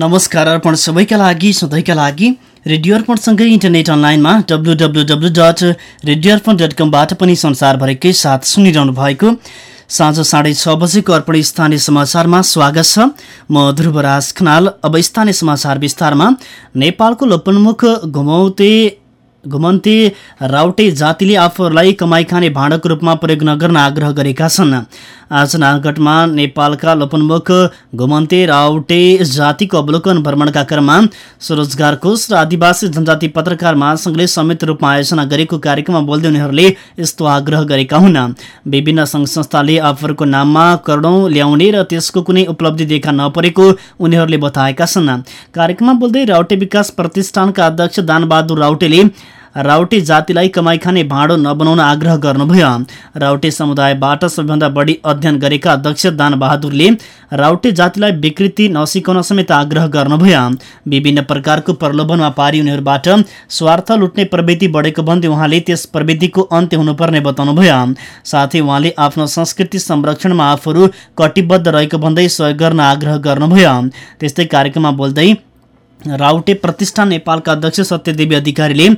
नमस्कार अर्पण सबैका लागि सधैँका लागि रेडियो अर्पणसँगै इन्टरनेट अनलाइनमा W W W dot radio Arpan dot कमबाट पनि संसारभरिकै साथ सुनिरहनु भएको साँझ साढे छ बजेको अर्पण स्थानीय समाचारमा स्वागत छ। म ध्रुवराज खनाल। अब स्थानीय समाचार विस्तारमा नेपालको लोपन्मुख घुमौते घुमन्ते राउटे जातिले आफूहरूलाई कमाई खाने भाँडाको रूपमा प्रयोग नगर्न आग्रह गरेका छन्। आज नागढमा नेपालका लोपन्मुख घुमन्ते राउटे जातिको अवलोकन भ्रमणका क्रममा स्वरोजगार कोष र आदिवासी जनजाति पत्रकार महासङ्घले संयुक्त रूपमा आयोजना गरेको कार्यक्रममा बोल्दै उनीहरूले यस्तो आग्रह गरेका हुन्। विभिन्न सङ्घ संस्थाले आफूहरूको नाममा करोडौँ ल्याउने र त्यसको कुनै उपलब्धि देखा नपरेको उनीहरूले बताएका छन्। कार्यक्रममा बोल्दै राउटे विकास प्रतिष्ठानका अध्यक्ष दानबहादुर राउटेले राउटे जातिलाई कमाई खाने भाँडो नबनाउन आग्रह गर्नुभयो। राउटे समुदायबाट सबैभन्दा बढी अध्ययन गरेका अध्यक्ष दान बहादुरले राउटे जातिलाई विकृति नसिकाउन समेत आग्रह गर्नुभयो। विभिन्न प्रकारको प्रलोभनमा पारी उनीहरूबाट स्वार्थ लुट्ने प्रवृत्ति बढेको भन्दै उहाँले त्यस प्रवृत्तिको अन्त्य हुनुपर्ने बताउनुभयो। साथै उहाँले आफ्नो संस्कृति संरक्षणमा आफूहरू कटिबद्ध रहेको भन्दै सहयोग गर्न आग्रह गर्नुभयो। त्यस्तै कार्यक्रममा बोल्दै राउटे प्रतिष्ठान नेपालका अध्यक्ष सत्यदेवी अधिकारीले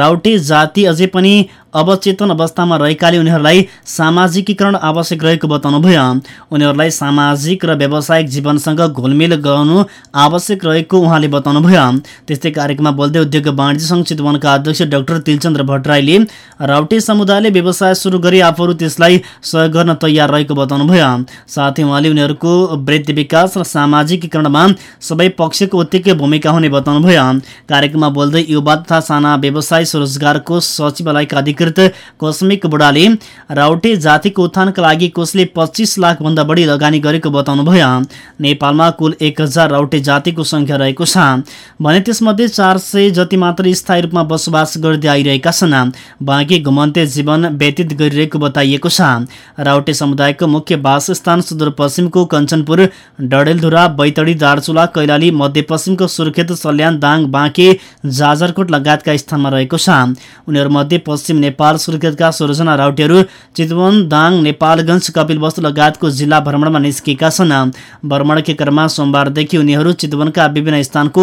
राउटे जाति अझै पनि अवचेतन अवस्थामा रहेकाले उनीहरूलाई सामाजिकीकरण आवश्यक रहेको बताउनुभयो उनीहरूलाई सामाजिक र व्यावसायिक जीवनसँग घोलमेल गराउनु आवश्यक रहेको उहाँले बताउनुभयो त्यस्तै कार्यक्रममा बोल्दै उद्योग वाणिज्य सङ्घ चितवनका अध्यक्ष डाक्टर तिलचन्द्र भट्टराईले राउटे समुदायले व्यवसाय सुरु गरी आफूहरू त्यसलाई सहयोग गर्न तयार रहेको बताउनुभयो साथै उहाँले उनीहरूको वृद्धि विकास र सामाजिकीकरणमा सबै पक्षको उत्तिकै भूमिका हुने बताउनुभयो कार्यक्रममा बोल्दै युवा तथा साना व्यवसाय स्वरोजगारको सचिवालयका अधिकृत कस्मिक बुढाले राउटे जातिको उत्थानका लागि कोषले पच्चिस लाख भन्दा बढी लगानी गरेको बताउनुभयो। नेपालमा कुल एक हजार राउटे जातिको संख्या रहेको छ। भने त्यसमध्ये चार सय जति मात्र स्थायी रूपमा बसोबास गर्दै आइरहेका छन्। बाँकी घुमन्ते जीवन व्यतीत गरिरहेको बताइएको छ। राउटे समुदायको मुख्य वासस्थान सुदूरपश्चिमको कञ्चनपुर डडेलधुरा बैतडी दार्चुला कैलाली मध्यपश्चिमको सुर्खेत सल्यान दाङ बाँके जाजरकोट लगायतका स्थानमा रहेको छ। उनीहरूमध्ये पश्चिम नेपाल सुर्खेतका सोह्रजना राउटेहरू चितवन दाङ नेपालगञ्ज कपिलवस्तु लगायतको जिल्ला भ्रमणमा निस्किएका छन्। भ्रमणकै क्रममा सोमबारदेखि उनीहरू चितवनका विभिन्न स्थानको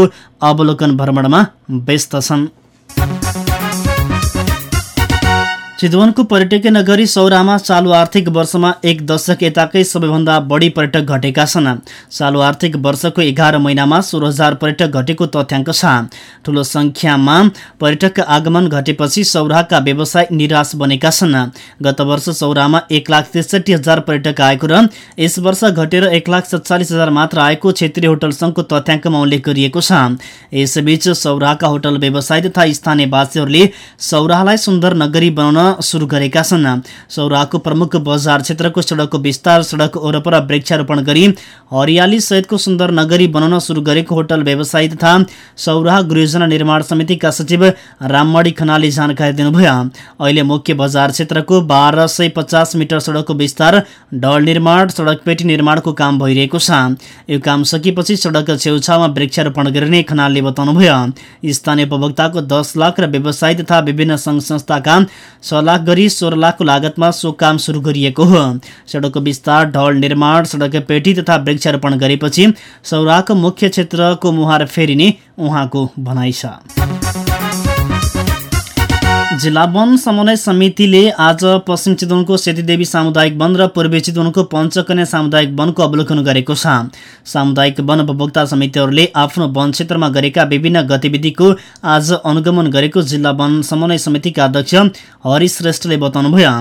अवलोकन भ्रमणमा व्यस्त छन्। चितवनको पर्यटकीय नगरी सौरामा चालु आर्थिक वर्षमा एक दशक यताकै सबैभन्दा बढी पर्यटक घटेका छन्। चालु आर्थिक वर्षको एघार महिनामा सोह्र हजार पर्यटक घटेको तथ्याङ्क छ। ठूलो संख्यामा पर्यटक आगमन घटेपछि सौराहका व्यवसाय निराश बनेका छन्। गत वर्ष सौरामा एक लाख त्रिसठी हजार पर्यटक आएको र यस वर्ष घटेर एक लाख सत्तालिस हजार मात्र आएको क्षेत्रीय होटल सङ्घको तथ्याङ्कमा उल्लेख गरिएको छ। यसबीच सौराहका होटल व्यवसायी तथा स्थानीयवासीहरूले सौराहलाई सुन्दर नगरी बनाउन सुरु गरेका छन्। सौराहको प्रमुख बजार क्षेत्रको सडकको विस्तार सडक वरपर वृक्षारोपण गरी हरियाली सहितको सुन्दर नगरी बनाउन सुरु गरेको होटल व्यवसायी तथा सौराह गृहजना निर्माण समितिका सचिव राममणी खनालले जानकारी दिनुभयो। अहिले मुख्य बजार क्षेत्रको बाह्र सय पचास मिटर सडकको विस्तार डल निर्माण सडक पेटी निर्माणको काम भइरहेको छ। यो काम सकिएपछि सडक छेउछाउमा वृक्षारोपण गरिने खनालले बताउनुभयो। स्थानीय उपभोक्ताको दस लाख र व्यवसायी तथा विभिन्न सङ्घ संस्थाका लाख गरी सोह्र लाखको लागतमा सो काम सुरु गरिएको हो। सडकको विस्तार ढल निर्माण सडक पेटी तथा वृक्षारोपण गरेपछि सौराहको मुख्य क्षेत्रको मुहार फेरिने उहाँको भनाइ छ। जिल्ला वन समन्वय समितिले आज पश्चिम चितवनको सेतीदेवी सामुदायिक वन र पूर्वी चितवनको पञ्चकन्या सामुदायिक वनको अवलोकन गरेको छ। सामुदायिक वन उपभोक्ता समितिहरूले आफ्नो वन क्षेत्रमा गरेका विभिन्न गतिविधिको आज अनुगमन गरेको जिल्ला वन समन्वय समितिका अध्यक्ष हरि श्रेष्ठले बताउनुभयो।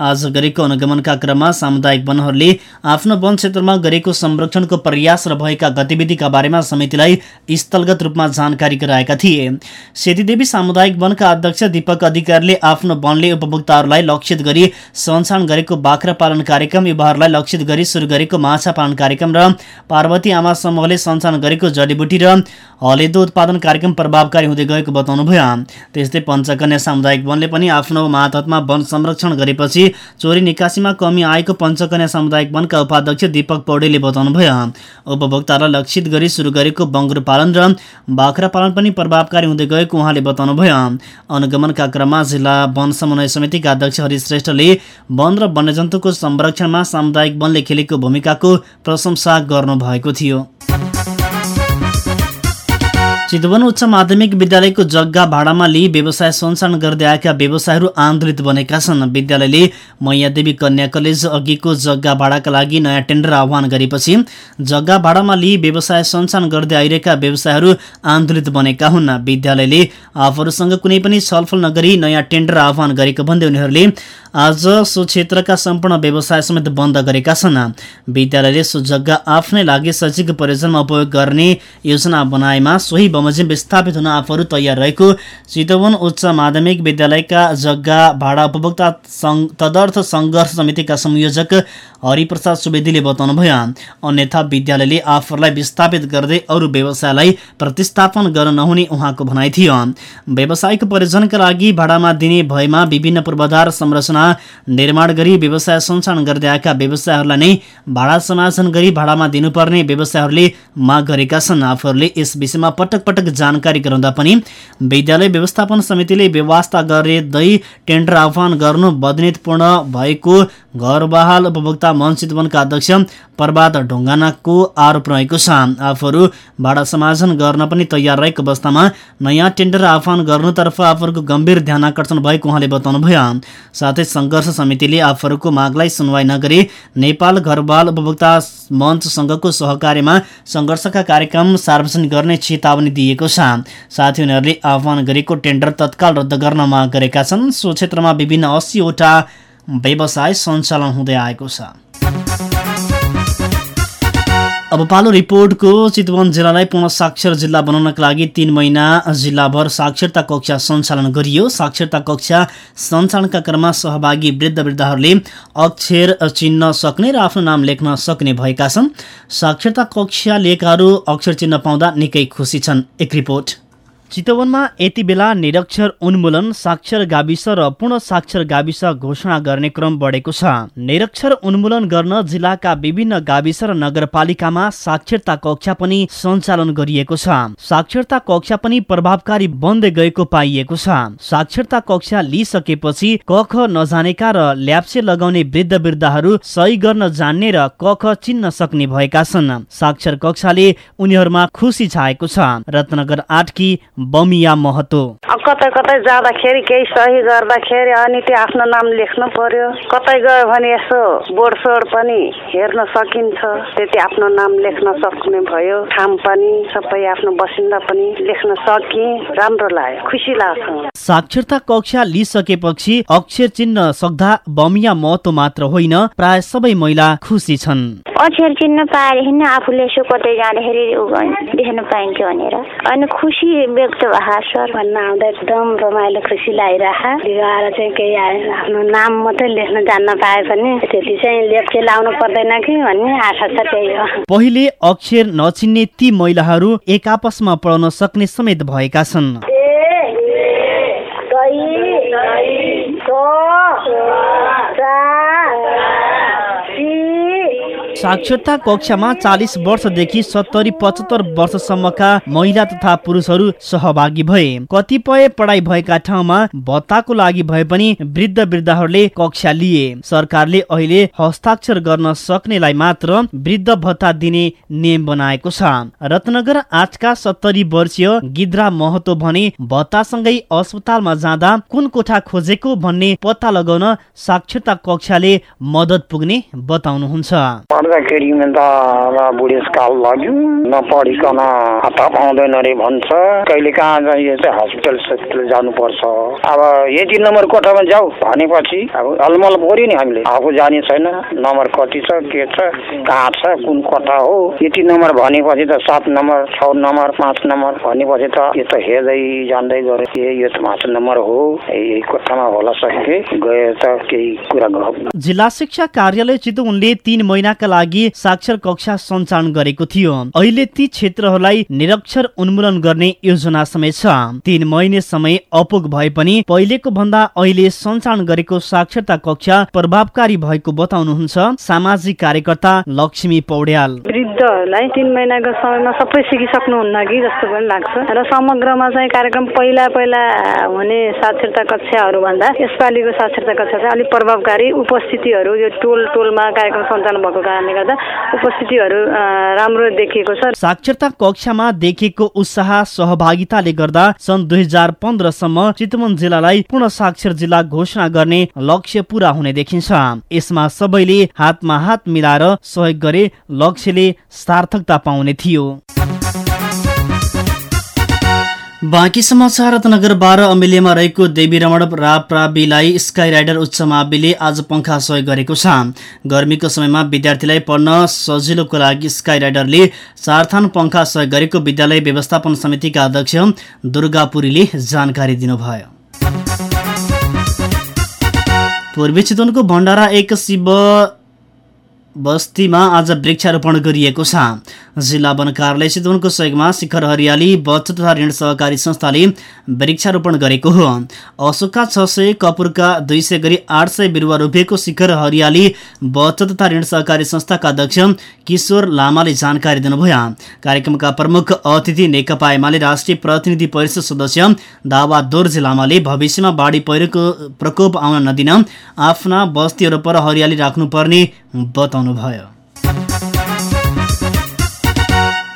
आज गरेको अनुगमनका क्रममा सामुदायिक वनहरूले आफ्नो वन क्षेत्रमा गरेको संरक्षणको प्रयास र भएका गतिविधिका बारेमा समितिलाई स्थलगत रूपमा जानकारी गराएका थिए। सेतीदेवी सामुदायिक वनका अध्यक्ष दीपक अधिकारीले आफ्नो वनले उपभोक्ताहरूलाई लक्षित गरी सञ्चालन गरेको बाख्रा पालन कार्यक्रम युवाहरूलाई लक्षित गरी सुरु गरेको माछा पालन कार्यक्रम र पार्वती आमा समूहले सञ्चालन गरेको जडीबुटी र हलेदो उत्पादन कार्यक्रम प्रभावकारी हुँदै गएको बताउनुभयो। त्यस्तै पञ्चकन्या सामुदायिक वनले पनि आफ्नो मातहतमा वन संरक्षण गरेपछि चोरी निकासीमा कमी आएको पञ्चकन्या सामुदायिक वनका उपाध्यक्ष दीपक पौडेलले बताउनुभयो। उपभोक्तालाई लक्षित गरी सुरु गरेको बङ्गुर पालन र बाख्रा पालन पनि प्रभावकारी हुँदै गएको उहाँले बताउनुभयो। अनुगमनका क्रममा जिल्ला वन समन्वय समितिका अध्यक्ष हरि श्रेष्ठले वन र वन्यजन्तुको संरक्षणमा सामुदायिक वनले खेलेको भूमिकाको प्रशंसा गर्नुभएको थियो। चितवन उच्च माध्यमिक विद्यालयको जग्गा भाडामा लिई व्यवसाय सञ्चालन गर्दै आएका व्यवसायहरू आन्दोलित बनेका छन्। विद्यालयले मैयादेवी कन्या कलेज अघिको जग्गा भाडाका लागि नयाँ टेन्डर आह्वान गरेपछि जग्गा भाडामा लिई व्यवसाय सञ्चालन गर्दै आइरहेका व्यवसायहरू आन्दोलित बनेका हुन्। विद्यालयले आफूहरूसँग कुनै पनि छलफल नगरी नयाँ टेन्डर आह्वान गरेको भन्दै उनीहरूले आज सो क्षेत्रका सम्पूर्ण व्यवसाय समेत बन्द गरेका छन्। विद्यालयले सो जग्गा आफ्नै लागि शैक्षिक प्रयोजनमा उपयोग गर्ने योजना बनाएमा सोही बमोजिम विस्थापित हुन आफूहरू तयार रहेको। चितवन उच्च माध्यमिक विद्यालयका जग्गा भाडा उपभोक्ता तदर्थ सङ्घर्ष समितिका संयोजक हरिप्रसाद सुवेदीले बताउनुभयो अन्यथा विद्यालयले आफूहरूलाई विस्थापित गर्दै अरू व्यवसायलाई प्रतिस्थापन गर्न नहुने उहाँको भनाइ थियो। व्यावसायिक प्रयोजनका लागि भाडामा दिने भएमा विभिन्न पूर्वाधार संरचना निर्माण गरी व्यवसाय सञ्चालन गर्दै आएका व्यवसायहरूलाई नै भाडा समायोजन गरी भाडामा दिनुपर्ने व्यवसायहरूले माग गरेका छन्। आफूहरूले यस विषयमा पटक पटक जानकारी गराउँदा पनि विद्यालय व्यवस्थापन समितिले व्यवस्था गर्दै टेन्डर आह्वान गर्नु बदनीतपूर्ण भएको घरबहाल उपभोक्ता चितवनका अध्यक्ष प्रभात ढुङ्गानाको आरोप रहेको छ आफूहरू भाडा समायोजन गर्न पनि तयार रहेको अवस्थामा नयाँ टेन्डर आह्वान गर्नुतर्फ आफूहरूको गम्भीर ध्यान आकर्षण भएको उहाँले बताउनुभयो। साथै सङ्घर्ष समितिले आफूहरूको मागलाई सुनवाई नगरी नेपाल घरबाल उपभोक्ता मञ्चसँगको सहकार्यमा सङ्घर्षका कार्यक्रम सार्वजनिक गर्ने चेतावनी दिएको छ। साथै उनीहरूले आह्वान गरेको टेन्डर तत्काल रद्द गर्न माग गरेका छन्। सो क्षेत्रमा विभिन्न अस्सीवटा व्यवसाय सञ्चालन हुँदै आएको छ। अब पालो रिपोर्टको चितवन जिल्लालाई पुनः साक्षर जिल्ला बनाउनका लागि तीन महिना जिल्लाभर साक्षरता कक्षा सञ्चालन गरियो। साक्षरता कक्षा सञ्चालनका क्रममा सहभागी वृद्ध वृद्धाहरूले अक्षर चिन्न सक्ने र आफ्नो नाम लेख्न सक्ने भएका छन्। साक्षरता कक्षा लिएकाहरू अक्षर चिन्न पाउँदा निकै खुसी छन्। एक रिपोर्ट। चितवनमा यति बेला निरक्षर उन्मूलन साक्षर गाविस र पूर्ण साक्षर गाविस घोषणा गर्ने क्रम बढेको छ। निरक्षर उन्मूलन गर्न जिल्लाका विभिन्न गाविस र नगरपालिकामा साक्षरता कक्षा पनि सञ्चालन गरिएको छ। साक्षरता कक्षा पनि प्रभावकारी बन्दै गएको पाइएको छ। साक्षरता कक्षा लिइसकेपछि क ख नजानेका र ल्याप्से लगाउने वृद्ध वृद्धाहरू सही गर्न जान्ने र क ख चिन्न सक्ने भएका छन्। साक्षर कक्षाले उनीहरूमा खुसी छाएको छ। रत्नगर आठकी बमिया महतो। कतै कतै जाँदाखेरि केही सही गर्दाखेरि अनि त्यो आफ्नो नाम लेख्नु पर्यो। कतै गयो भने यसो बोर्ड पनि हेर्न सकिन्छ। त्यति आफ्नो नाम लेख्न सक्ने भयो। ठाम पनि सबै आफ्नो बसिन्दा पनि लेख्न सकि। राम्रो लाग्यो। खुसी लाग्छ। साक्षरता कक्षा लिइसकेपछि अक्षर चिन्न सक्दा बमिया महतो मात्र होइन प्राय सबै महिला खुसी छन्। अक्षर चिन्न पाएदेखि आफूले यसो कतै जाँदाखेरि देख्न पाइन्छ भनेर। अनि खुसी भएको सर भन्न आउँदा एकदम रमाइलो खुसी लागिरहेको आएर चाहिँ केही आफ्नो नाम मात्रै लेख्न जान्न पाए पनि त्यति चाहिँ लेख चाहिँ लाउनु पर्दैन कि भन्ने आशा छ त्यही हो। पहिले अक्षर नचिन्ने ती महिलाहरू एक आपसमा पढाउन सक्ने समेत भएका छन्। साक्षरता कक्षामा चालिस वर्षदेखि सत्तरी पचहत्तर वर्षसम्मका महिला तथा पुरुषहरू सहभागी भए। कतिपय पढाइ भएका ठाउँमा भत्ताको लागि भए पनि वृद्ध वृद्धाहरूले कक्षा लिए। सरकारले अहिले हस्ताक्षर गर्न सक्नेलाई मात्र वृद्ध भत्ता दिने नियम बनाएको छ। रत्नगर आठका सत्तरी वर्षीय गिद्रा महतो भने भत्तासँगै अस्पतालमा जाँदा कुन कोठा खोजेको भन्ने पत्ता लगाउन साक्षरता कक्षाले मद्दत पुग्ने बताउनुहुन्छ। पढ्दाखेरि त बुढेसकाल लाग्यो। नपढिकन हप्ता पाउँदैन अरे भन्छ। कहिले कहाँ चाहिँ चाहिँ हस्पिटल सस्पिटल जानुपर्छ। अब यति नम्बर कोठामा जाऊ भनेपछि अब अलमल पऱ्यो नि हामीले। आफू जाने छैन। नम्बर कति छ के छ कहाँ छ कुन कोठा हो? यति नम्बर भनेपछि त सात नम्बर छ नम्बर पाँच नम्बर भनेपछि त यो त हेर्दै जान्दै गयो ए यो त पाँच नम्बर हो? यही कोठामा होला सके। गए त केही कुरा जिल्ला शिक्षा कार्यालय चितवनले तीन महिनाका लागि साक्षर कक्षा सञ्चालन गरेको थियो। अहिले ती क्षेत्रहरूलाई निरक्षर उन्मूलन गर्ने योजना समेत छ। तीन महिने समय अपुग भए पनि पहिलेको भन्दा अहिले सञ्चालन गरेको साक्षरता कक्षा प्रभावकारी भएको बताउनुहुन्छ सामाजिक कार्यकर्ता लक्ष्मी पौड्याल। वृद्धहरूलाई तिन महिनाको समयमा सबै सिकिसक्नुहुन्न कि जस्तो पनि लाग्छ। र समग्रमा चाहिँ कार्यक्रम पहिला पहिला हुने साक्षरता कक्षाहरू भन्दा यसपालिको साक्षरता कक्षा चाहिँ अलिक प्रभावकारी। उपस्थितिहरू यो टोल टोलमा कार्यक्रम सञ्चालन भएको कारणले गर्दा उपस्थितिहरू राम्रो देखिएको छ। साक्षरता कक्षामा देखिएको उत्साह सहभागिताले गर्दा सन् दुई हजार पन्ध्रसम्म चितवन जिल्लालाई पूर्ण साक्षर जिल्ला घोषणा गर्ने लक्ष्य पूरा हुने देखिन्छ। यसमा सबैले हातमा हात मिलाएर सहयोग गरे लक्ष्यले सार्थकता पाउने थियो। बाँकी समाचार रत्नगर बाह्र अमिलेमा रहेको देवी रमण राप्राबीलाई स्काई राइडर उच्च माविले आज पङ्खा सहयोग गरेको छ। गर्मीको समयमा विद्यार्थीलाई पढ्न सजिलोको लागि स्काई राइडरले चारथान पङ्खा सहयोग गरेको विद्यालय व्यवस्थापन समितिका अध्यक्ष दुर्गापुरीले जानकारी दिनुभयो। पूर्वी चितवनको भण्डारा एक शिव बस्तीमा आज वृक्षारोपण गरिएको छ। जिल्ला वन कार्यालय चितवनको सहयोगमा शिखर हरियाली बचत तथा ऋण सहकारी संस्थाले वृक्षारोपण गरेको हो। अशोकका छ सय कपुरका दुई सय गरी आठ सय बिरुवा रोपिएको शिखर हरियाली बचत तथा ऋण सहकारी संस्थाका अध्यक्ष किशोर लामाले जानकारी दिनुभयो। कार्यक्रमका प्रमुख अतिथि नेकपा एमाले राष्ट्रिय प्रतिनिधि परिषद सदस्य दावा दोर्जे लामाले भविष्यमा बाढी पहिरोको प्रकोप आउन नदिन आफ्ना बस्तीहरू पर हरियाली राख्नुपर्ने बताउनुभयो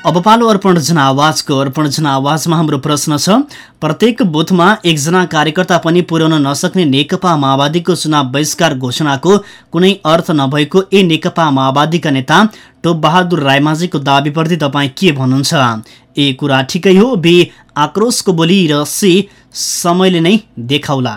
अब पालो अर्पण जनावाजको अर्पण जनावाजमा हाम्रो प्रश्न छ प्रत्येक बुथमा एकजना कार्यकर्ता पनि पुर्याउन नसक्ने नेकपा माओवादीको चुनाव बहिष्कार घोषणाको कुनै अर्थ नभएको ए नेकपा माओवादीका नेता टोप बहादुर रायमाझीको दावीप्रति तपाईँ के भन्नुहुन्छ? ए कुरा ठिकै हो बी आक्रोशको बोली र सी समयले नै देखाउला।